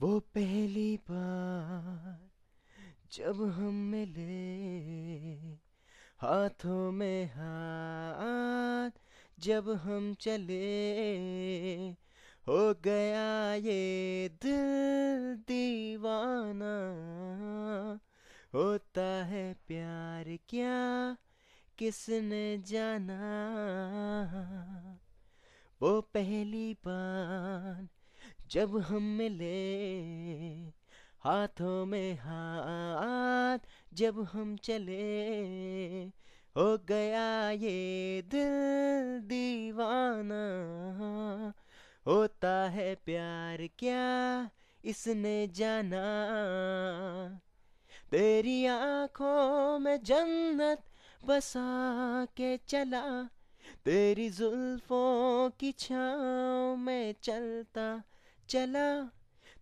वो पहली बार जब हम मिले हाथों में हाथ जब हम चले हो गया ये दिल दीवाना। होता है प्यार क्या किसने जाना? वो पहली बार जब हम मिले हाथों में हाथ, जब हम चले, हो गया ये दिल दीवाना। होता है प्यार क्या इसने जाना? तेरी आँखों में जन्नत बसा के चला, तेरी जुल्फों की छाँव में चलता चला।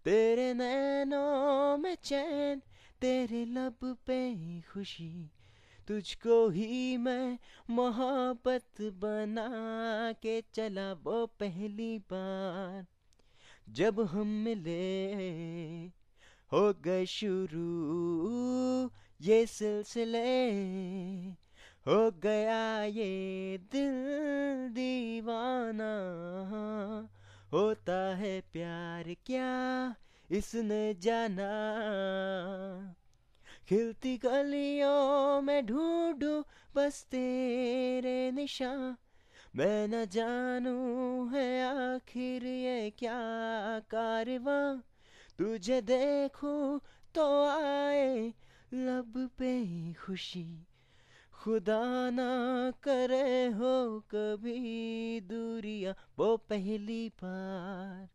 तेरे नैनों में चैन, तेरे लब पे ही खुशी। तुझको ही मैं मोहब्बत बना के चला वो पहली बार। जब हम मिले हो गए शुरू, ये सिलसिले। हो गया ये दिल दीवाना। होता है प्यार क्या इसने जाना? खिलती गलियों में ढूंढू बस तेरे निशान। मैं न जानू है आखिर ये क्या कारवा। तुझे देखूँ तो आए लब पे ही खुशी। खुदा ना करे हो कभी दूरिया। वो पहली बार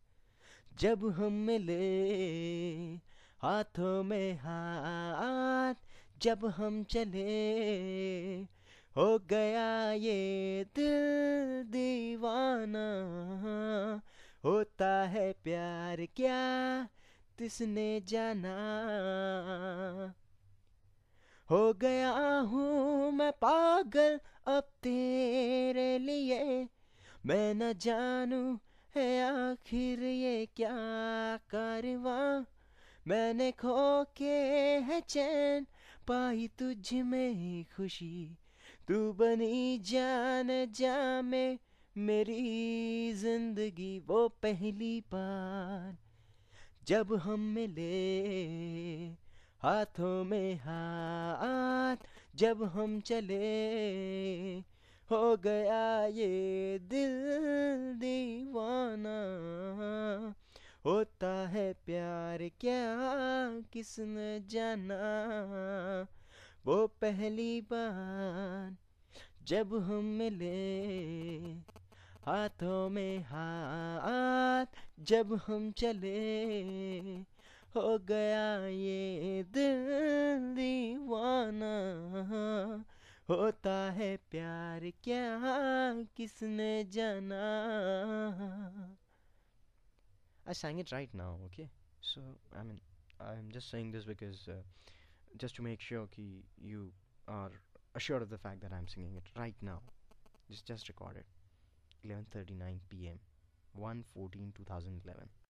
जब हम मिले हाथों में हाथ, जब हम चले हो गया ये दिल दीवाना। होता है प्यार क्या किसने जाना? हो गया हूँ मैं पागल अब तेरे लिए। मैं न जानू है आखिर ये क्या कारवा। मैंने खो के है चैन, पाई तुझ में खुशी। तू बनी जान जा में मेरी ज़िंदगी वो पहली बार जब हम मिले हाथों में हाथ जब हम चले हो गया ये दिल दीवाना। होता है प्यार क्या किसने जाना। वो पहली बार जब हम मिले हाथों में हाथ जब हम चले हो गया ये दिल दीवाना होता है प्यार क्या किसने जाना I sang it right now, okay? So, I mean, I'm just saying this because uh, just to make sure ki you are assured of the fact that I'm singing it right now. Just just record it. 11:39 p.m. 1 14 2011